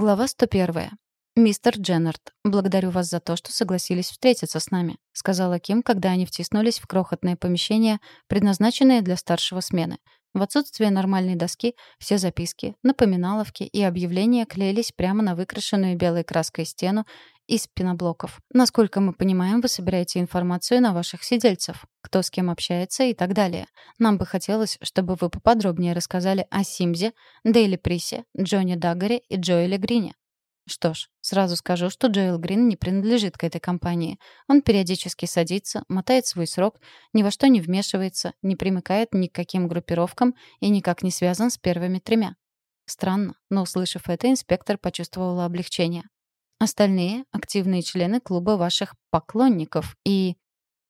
Глава 101. «Мистер Дженнард, благодарю вас за то, что согласились встретиться с нами», сказала Ким, когда они втиснулись в крохотное помещение, предназначенное для старшего смены. В отсутствие нормальной доски все записки, напоминаловки и объявления клеились прямо на выкрашенную белой краской стену из пеноблоков. Насколько мы понимаем, вы собираете информацию на ваших сидельцев, кто с кем общается и так далее. Нам бы хотелось, чтобы вы поподробнее рассказали о Симзе, Дейли Присе, Джонни Даггаре и Джоэле Грине. Что ж, сразу скажу, что Джоэл Грин не принадлежит к этой компании. Он периодически садится, мотает свой срок, ни во что не вмешивается, не примыкает ни к каким группировкам и никак не связан с первыми тремя. Странно, но, услышав это, инспектор почувствовал облегчение. Остальные — активные члены клуба ваших поклонников. И...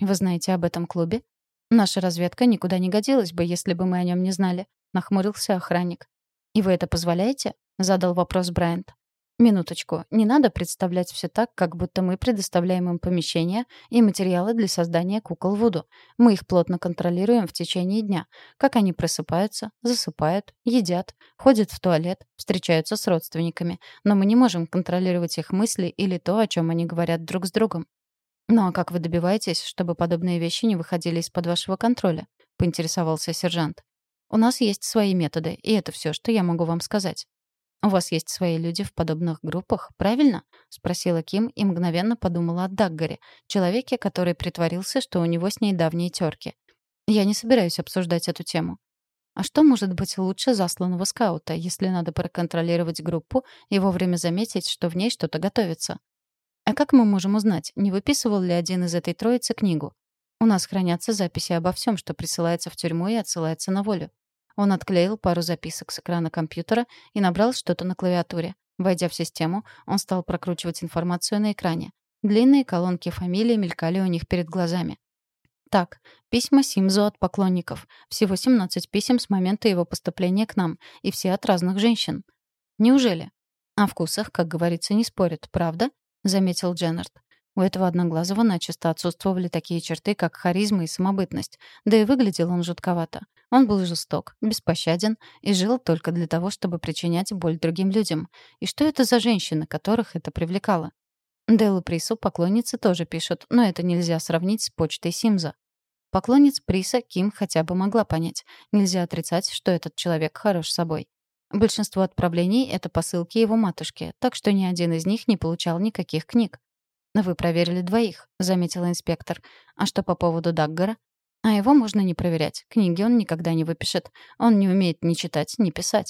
Вы знаете об этом клубе? Наша разведка никуда не годилась бы, если бы мы о нем не знали. Нахмурился охранник. «И вы это позволяете?» — задал вопрос Брайант. Минуточку. Не надо представлять все так, как будто мы предоставляем им помещения и материалы для создания кукол Вуду. Мы их плотно контролируем в течение дня. Как они просыпаются, засыпают, едят, ходят в туалет, встречаются с родственниками. Но мы не можем контролировать их мысли или то, о чем они говорят друг с другом. «Ну а как вы добиваетесь, чтобы подобные вещи не выходили из-под вашего контроля?» — поинтересовался сержант. «У нас есть свои методы, и это все, что я могу вам сказать». «У вас есть свои люди в подобных группах, правильно?» — спросила Ким и мгновенно подумала о Даггаре, человеке, который притворился, что у него с ней давние терки. «Я не собираюсь обсуждать эту тему». А что может быть лучше засланного скаута, если надо проконтролировать группу и вовремя заметить, что в ней что-то готовится? А как мы можем узнать, не выписывал ли один из этой троицы книгу? У нас хранятся записи обо всем, что присылается в тюрьму и отсылается на волю. Он отклеил пару записок с экрана компьютера и набрал что-то на клавиатуре. Войдя в систему, он стал прокручивать информацию на экране. Длинные колонки фамилий мелькали у них перед глазами. Так, письма Симзу от поклонников. Всего 17 писем с момента его поступления к нам, и все от разных женщин. Неужели? О вкусах, как говорится, не спорят, правда? заметил Дженнард. У этого одноглазого начисто отсутствовали такие черты, как харизма и самобытность. Да и выглядел он жутковато. Он был жесток, беспощаден и жил только для того, чтобы причинять боль другим людям. И что это за женщины, которых это привлекало? Делу Прису поклонницы тоже пишут, но это нельзя сравнить с почтой Симза. Поклонниц Приса Ким хотя бы могла понять. Нельзя отрицать, что этот человек хорош собой. Большинство отправлений — это посылки его матушки, так что ни один из них не получал никаких книг. «Вы проверили двоих», — заметил инспектор. «А что по поводу Даггара?» «А его можно не проверять. Книги он никогда не выпишет. Он не умеет ни читать, ни писать.